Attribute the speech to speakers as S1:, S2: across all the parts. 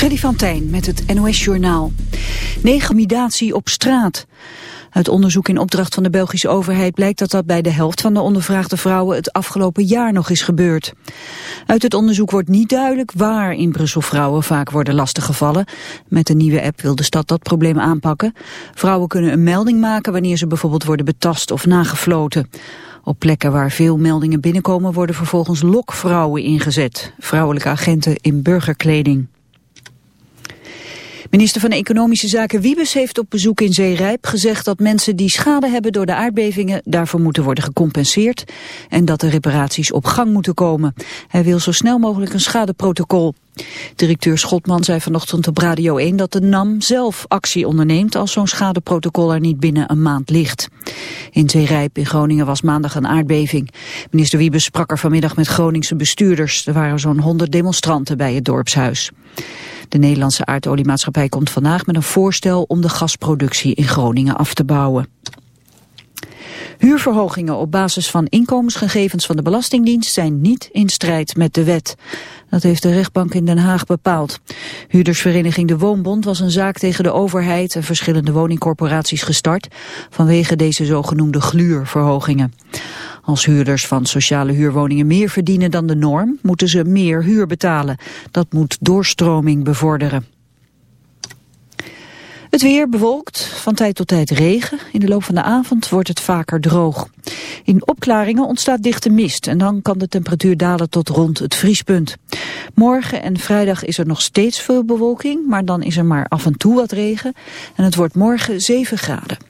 S1: Freddy van Tijn met het NOS-journaal. Negamidatie op straat. Uit onderzoek in opdracht van de Belgische overheid blijkt dat dat bij de helft van de ondervraagde vrouwen het afgelopen jaar nog is gebeurd. Uit het onderzoek wordt niet duidelijk waar in Brussel vrouwen vaak worden lastiggevallen. Met de nieuwe app wil de stad dat probleem aanpakken. Vrouwen kunnen een melding maken wanneer ze bijvoorbeeld worden betast of nagefloten. Op plekken waar veel meldingen binnenkomen worden vervolgens lokvrouwen ingezet. Vrouwelijke agenten in burgerkleding. Minister van Economische Zaken Wiebes heeft op bezoek in Zeerijp gezegd dat mensen die schade hebben door de aardbevingen daarvoor moeten worden gecompenseerd en dat de reparaties op gang moeten komen. Hij wil zo snel mogelijk een schadeprotocol. Directeur Schotman zei vanochtend op Radio 1 dat de NAM zelf actie onderneemt als zo'n schadeprotocol er niet binnen een maand ligt. In Zeerijp in Groningen was maandag een aardbeving. Minister Wiebes sprak er vanmiddag met Groningse bestuurders. Er waren zo'n 100 demonstranten bij het dorpshuis. De Nederlandse aardoliemaatschappij komt vandaag met een voorstel om de gasproductie in Groningen af te bouwen. Huurverhogingen op basis van inkomensgegevens van de Belastingdienst zijn niet in strijd met de wet. Dat heeft de rechtbank in Den Haag bepaald. Huurdersvereniging De Woonbond was een zaak tegen de overheid en verschillende woningcorporaties gestart vanwege deze zogenoemde gluurverhogingen. Als huurders van sociale huurwoningen meer verdienen dan de norm, moeten ze meer huur betalen. Dat moet doorstroming bevorderen. Het weer bewolkt, van tijd tot tijd regen. In de loop van de avond wordt het vaker droog. In opklaringen ontstaat dichte mist en dan kan de temperatuur dalen tot rond het vriespunt. Morgen en vrijdag is er nog steeds veel bewolking, maar dan is er maar af en toe wat regen. En het wordt morgen 7 graden.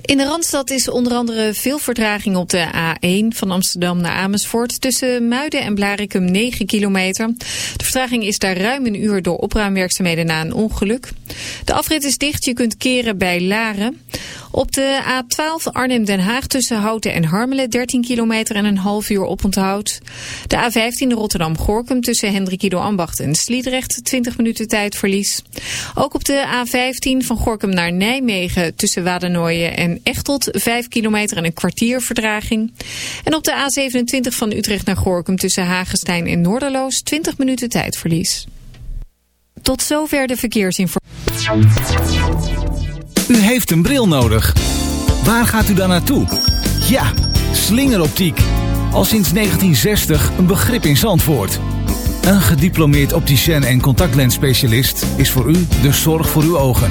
S2: In de Randstad is onder andere veel vertraging op de A1 van Amsterdam naar Amersfoort. Tussen Muiden en Blarikum 9 kilometer. De vertraging is daar ruim een uur door opruimwerkzaamheden na een ongeluk. De afrit is dicht, je kunt keren bij Laren. Op de A12 Arnhem-Den Haag tussen Houten en Harmelen 13 kilometer en een half uur oponthoud. De A15 Rotterdam-Gorkum tussen Hendrikido Ambacht en Sliedrecht 20 minuten tijdverlies. Ook op de A15 van Gorkum naar Nijmegen tussen Wadernooien en Echtelt 5 kilometer en een kwartier verdraging. En op de A27 van Utrecht naar Gorkum tussen Hagestein en Noorderloos 20 minuten tijdverlies. Tot zover de verkeersinformatie.
S3: U heeft een bril nodig. Waar gaat u dan naartoe? Ja, slingeroptiek. Al sinds 1960 een begrip in Zandvoort. Een gediplomeerd opticien en contactlensspecialist is voor u de zorg voor uw ogen.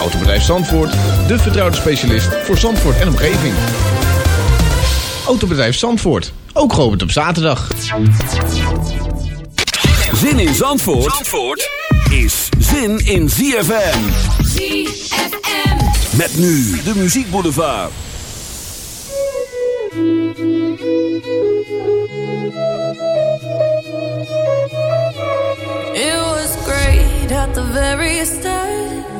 S4: Autobedrijf Zandvoort, de vertrouwde specialist voor Zandvoort en omgeving. Autobedrijf Zandvoort, ook geopend op zaterdag.
S5: Zin in Zandvoort, Zandvoort is zin in ZFM.
S6: ZFM.
S5: Met nu de muziekboulevard.
S7: It was great at the very start.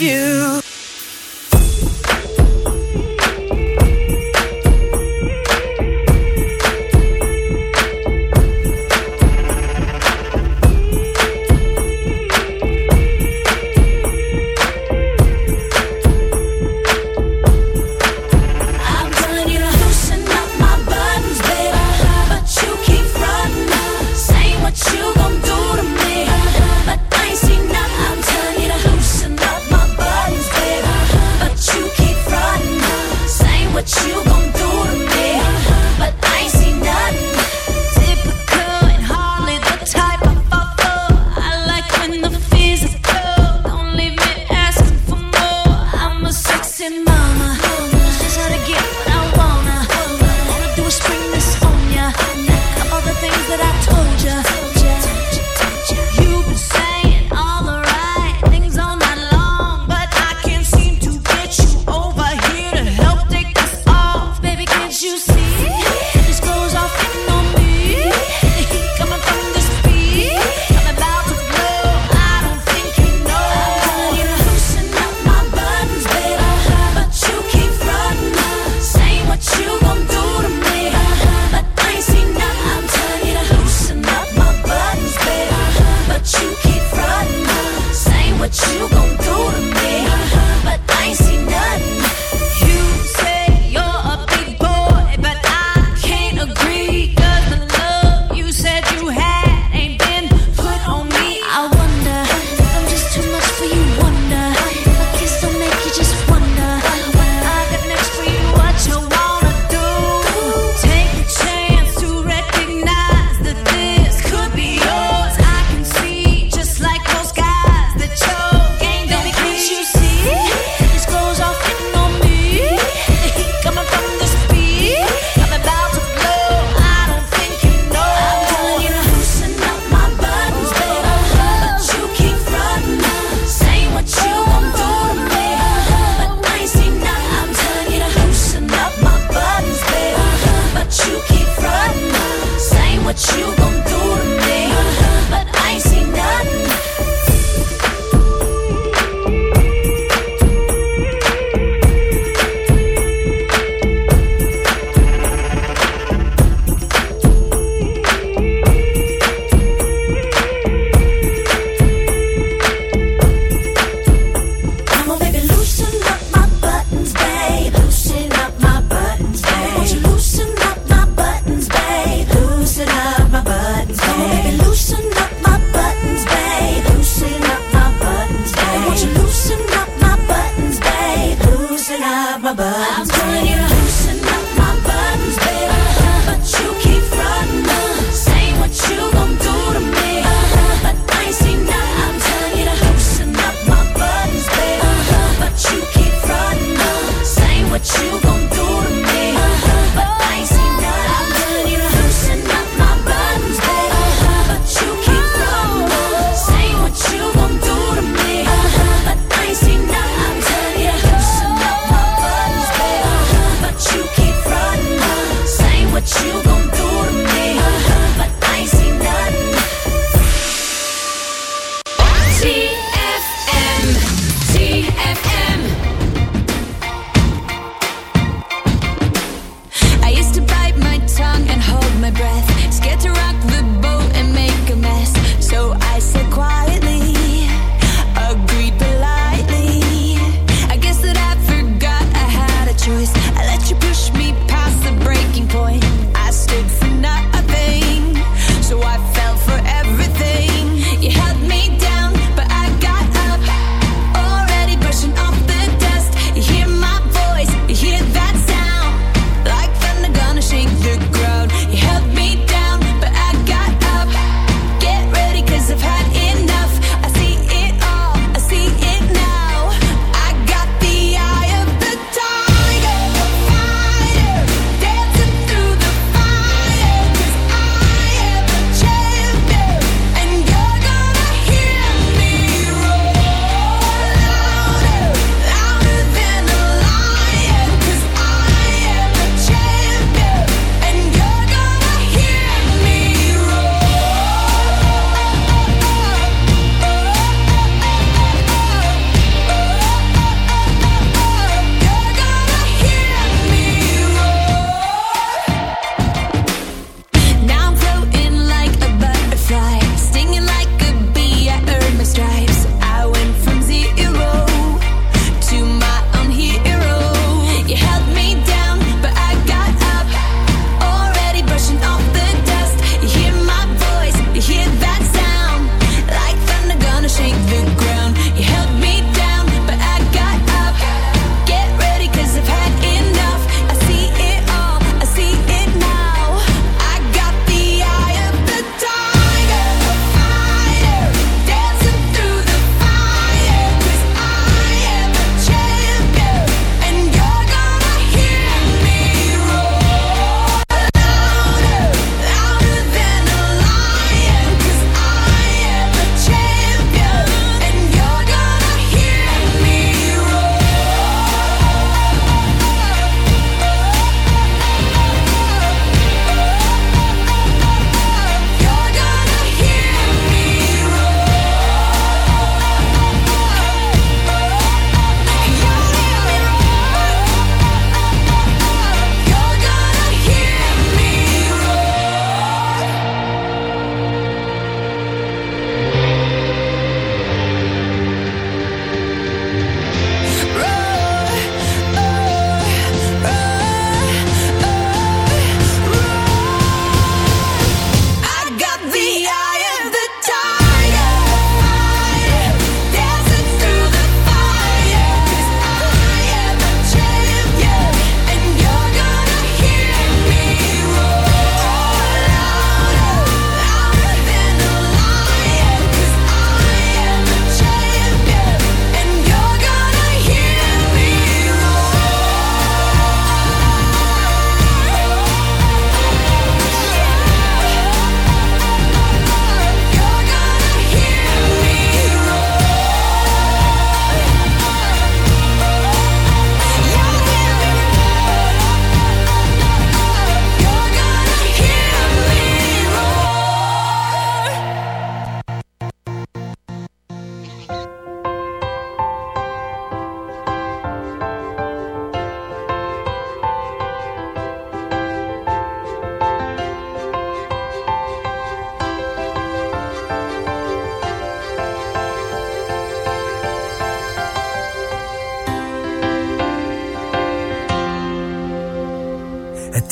S8: You.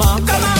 S9: Come on, come on,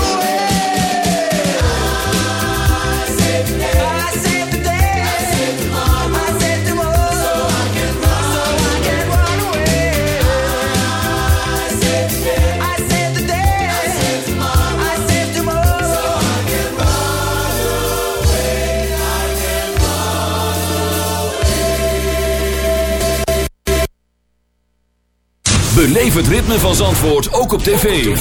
S10: Even het ritme van Zandvoort ook op tv.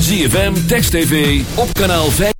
S10: ZFM, Text TV, op kanaal
S11: 5.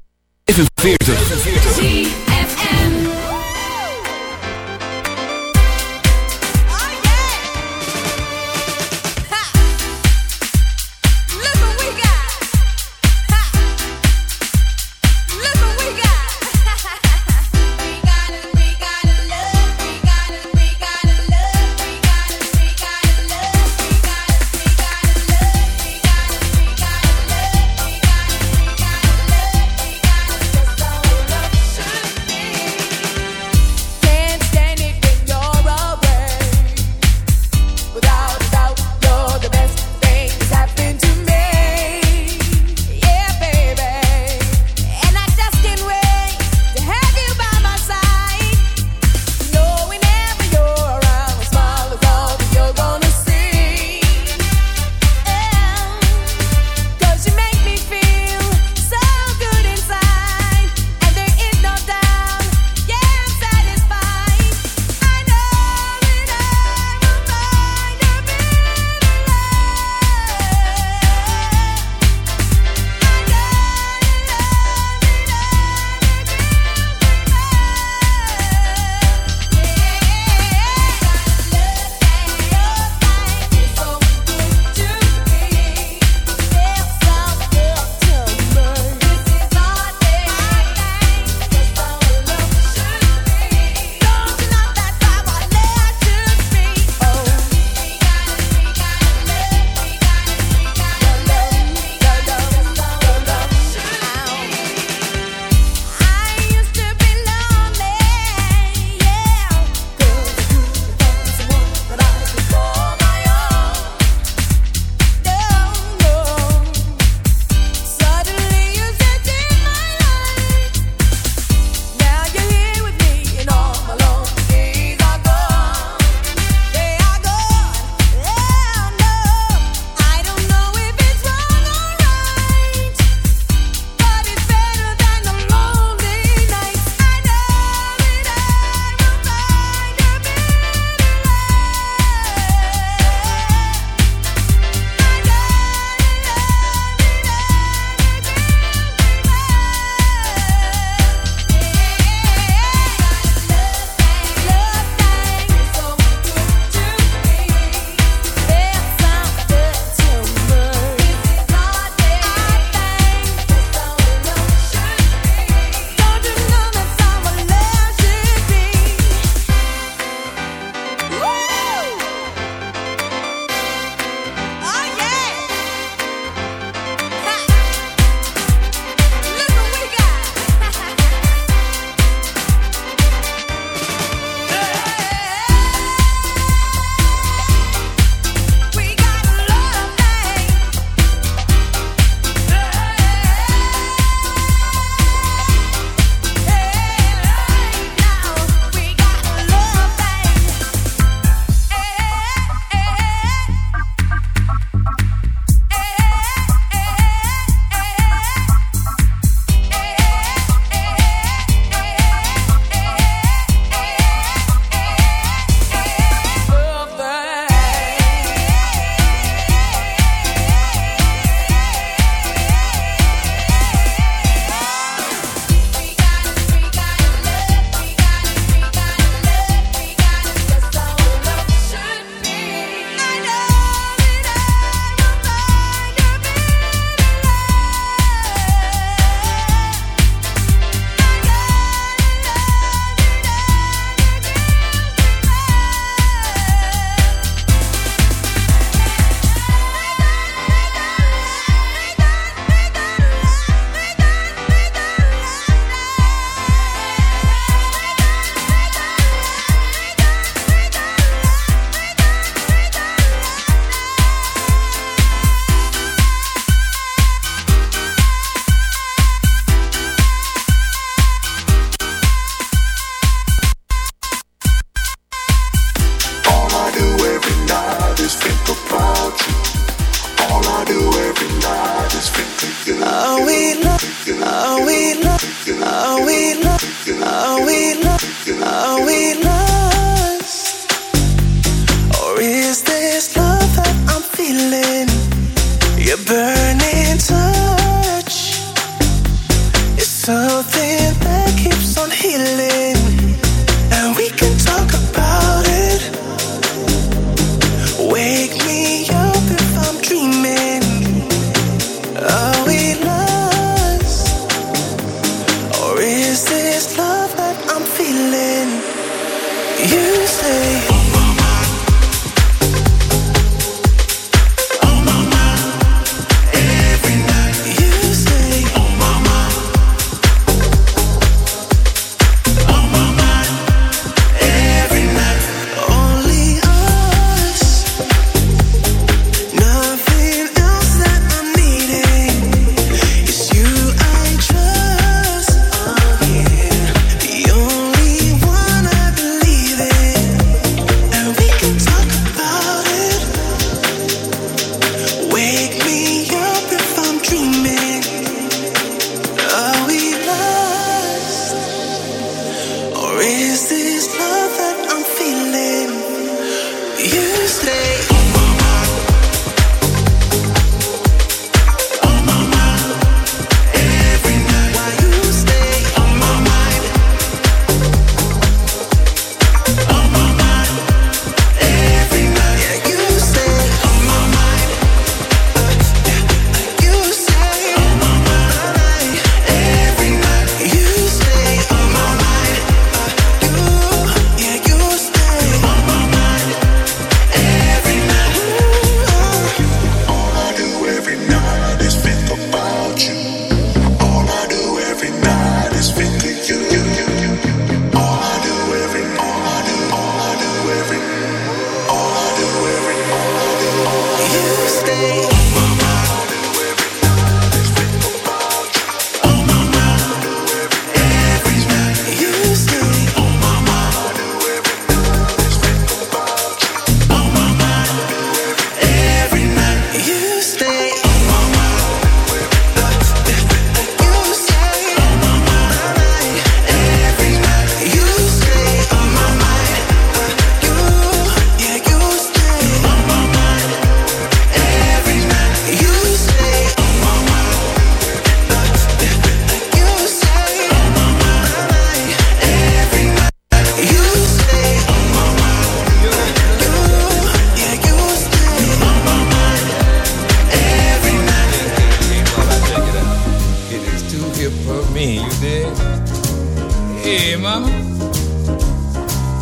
S11: Mama,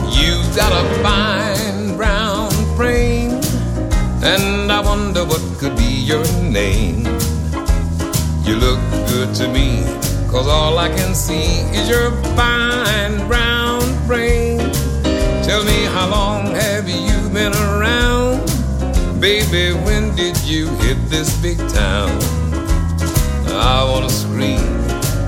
S11: you've got a fine brown frame, and I wonder what could be your name. You look good to me, cause all I can see is your fine brown frame. Tell me, how long have you been around? Baby, when did you hit this big town? I wanna scream,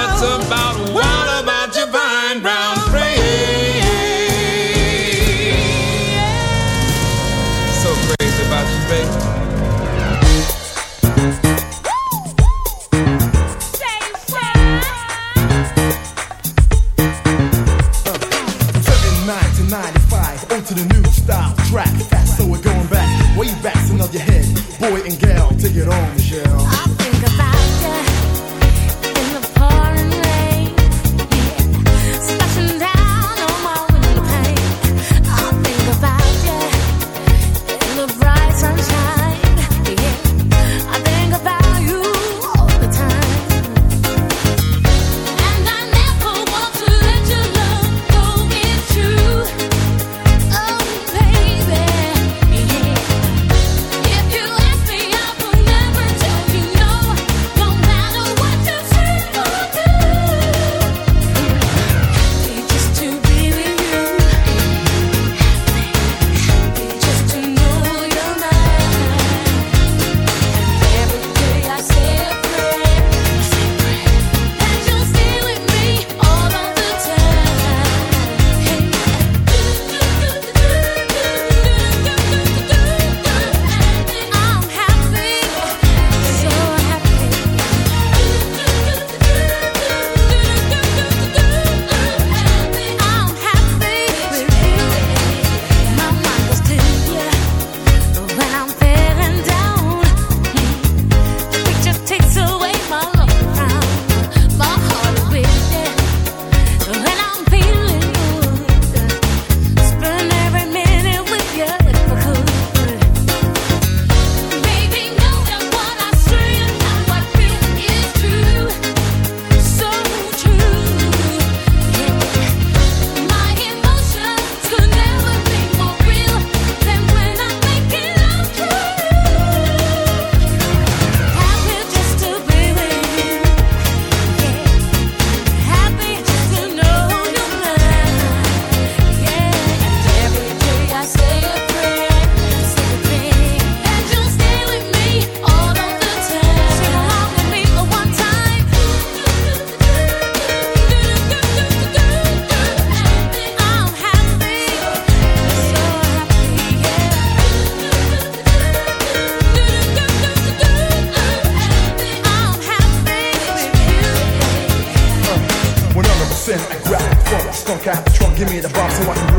S7: nuts about,
S11: nuts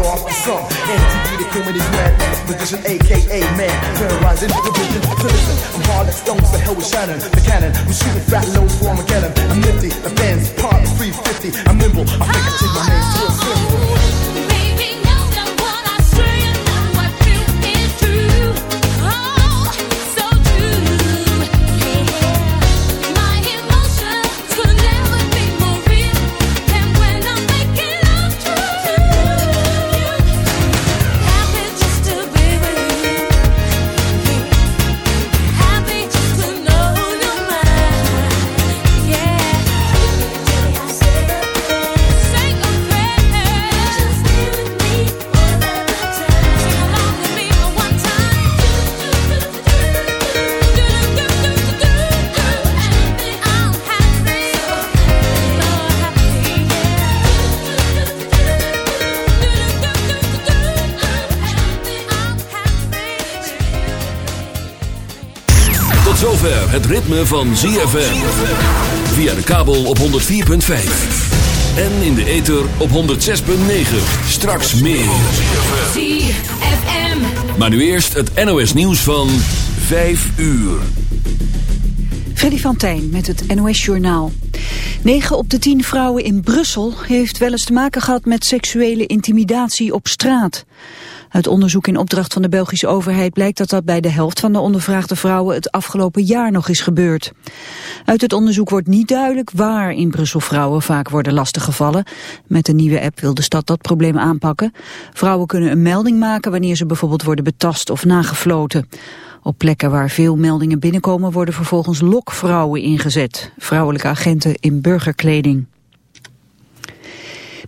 S12: off the sun. MTV, they kill me this mad magician, aka man. Terrorizing the vision. So listen, I'm hard like stones, the hell with Shannon, the cannon. I'm shooting fat loads for Armageddon. I'm nifty, the fans part 350. I'm nimble, I think I take my name to a.
S5: het ritme van ZFM. Via de kabel op 104.5. En in de ether op 106.9. Straks meer.
S6: ZFM.
S5: Maar nu eerst het NOS nieuws van 5 uur.
S1: Freddy van Tijn met het NOS-journaal. 9 op de 10 vrouwen in Brussel heeft wel eens te maken gehad met seksuele intimidatie op straat. Uit onderzoek in opdracht van de Belgische overheid blijkt dat dat bij de helft van de ondervraagde vrouwen het afgelopen jaar nog is gebeurd. Uit het onderzoek wordt niet duidelijk waar in Brussel vrouwen vaak worden lastiggevallen. Met de nieuwe app wil de stad dat probleem aanpakken. Vrouwen kunnen een melding maken wanneer ze bijvoorbeeld worden betast of nagefloten. Op plekken waar veel meldingen binnenkomen worden vervolgens lokvrouwen ingezet. Vrouwelijke agenten in burgerkleding.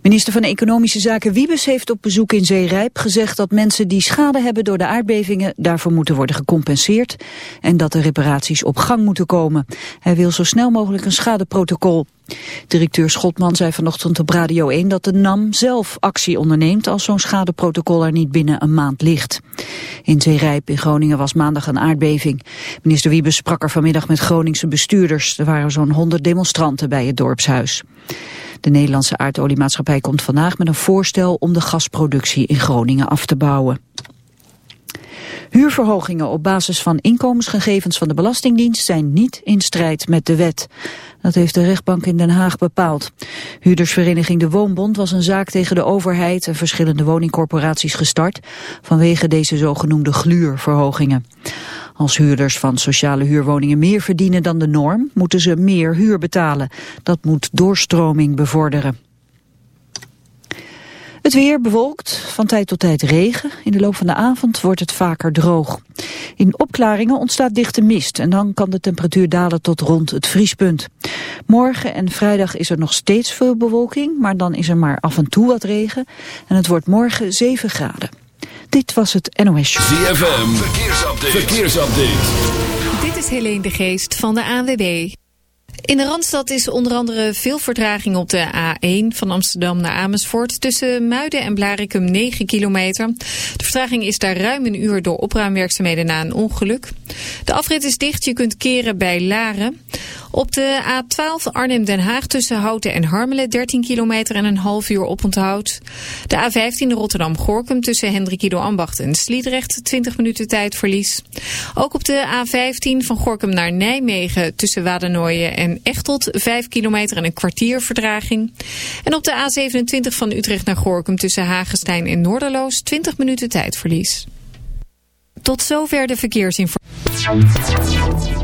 S1: Minister van Economische Zaken Wiebes heeft op bezoek in Zeerijp gezegd dat mensen die schade hebben door de aardbevingen daarvoor moeten worden gecompenseerd en dat de reparaties op gang moeten komen. Hij wil zo snel mogelijk een schadeprotocol. Directeur Schotman zei vanochtend op Radio 1 dat de NAM zelf actie onderneemt als zo'n schadeprotocol er niet binnen een maand ligt. In Zeerijp in Groningen was maandag een aardbeving. Minister Wiebes sprak er vanmiddag met Groningse bestuurders. Er waren zo'n 100 demonstranten bij het dorpshuis. De Nederlandse aardoliemaatschappij komt vandaag met een voorstel om de gasproductie in Groningen af te bouwen. Huurverhogingen op basis van inkomensgegevens van de Belastingdienst zijn niet in strijd met de wet. Dat heeft de rechtbank in Den Haag bepaald. Huurdersvereniging De Woonbond was een zaak tegen de overheid en verschillende woningcorporaties gestart vanwege deze zogenoemde gluurverhogingen. Als huurders van sociale huurwoningen meer verdienen dan de norm, moeten ze meer huur betalen. Dat moet doorstroming bevorderen. Het weer bewolkt, van tijd tot tijd regen. In de loop van de avond wordt het vaker droog. In opklaringen ontstaat dichte mist en dan kan de temperatuur dalen tot rond het vriespunt. Morgen en vrijdag is er nog steeds veel bewolking, maar dan is er maar af en toe wat regen. En het wordt morgen 7 graden. Dit was het NOS Show.
S5: ZFM, verkeersupdate. verkeersupdate.
S2: Dit is Helene de Geest van de ANWB. In de Randstad is onder andere veel vertraging op de A1 van Amsterdam naar Amersfoort. Tussen Muiden en Blarikum 9 kilometer. De vertraging is daar ruim een uur door opruimwerkzaamheden na een ongeluk. De afrit is dicht, je kunt keren bij Laren. Op de A12 Arnhem-Den Haag tussen Houten en Harmelen 13 kilometer en een half uur oponthoud. De A15 Rotterdam-Gorkum tussen Hendrikido Ambacht en Sliedrecht 20 minuten tijdverlies. Ook op de A15 van Gorkum naar Nijmegen tussen Wadernooien en Echtelt 5 kilometer en een kwartier verdraging. En op de A27 van Utrecht naar Gorkum tussen Hagestein en Noorderloos 20 minuten tijdverlies. Tot zover de verkeersinformatie.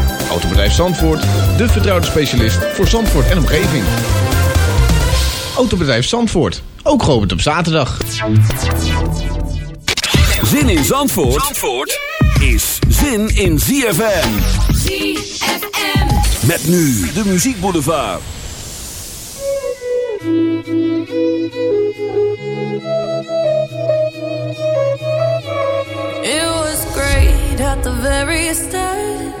S4: Autobedrijf Zandvoort, de vertrouwde specialist voor Zandvoort en omgeving. Autobedrijf Zandvoort, ook geopend op zaterdag.
S5: Zin in Zandvoort, Zandvoort is zin in ZFM.
S6: ZFM.
S5: Met nu de muziekboulevard.
S7: It was great at the very start.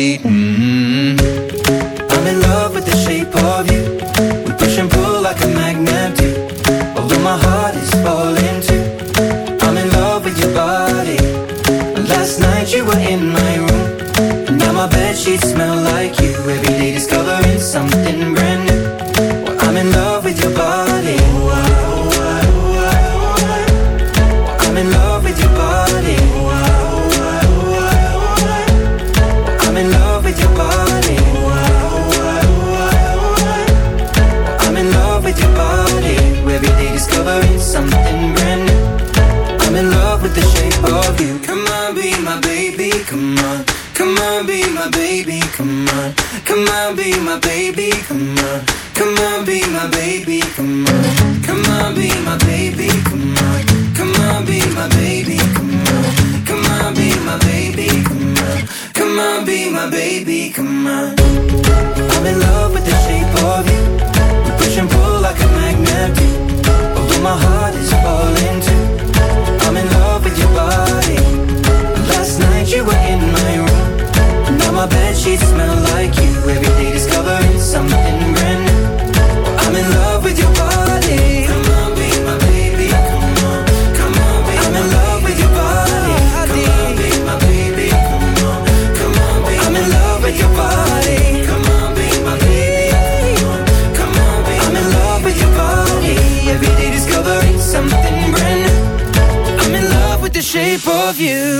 S8: Mm-hmm. you.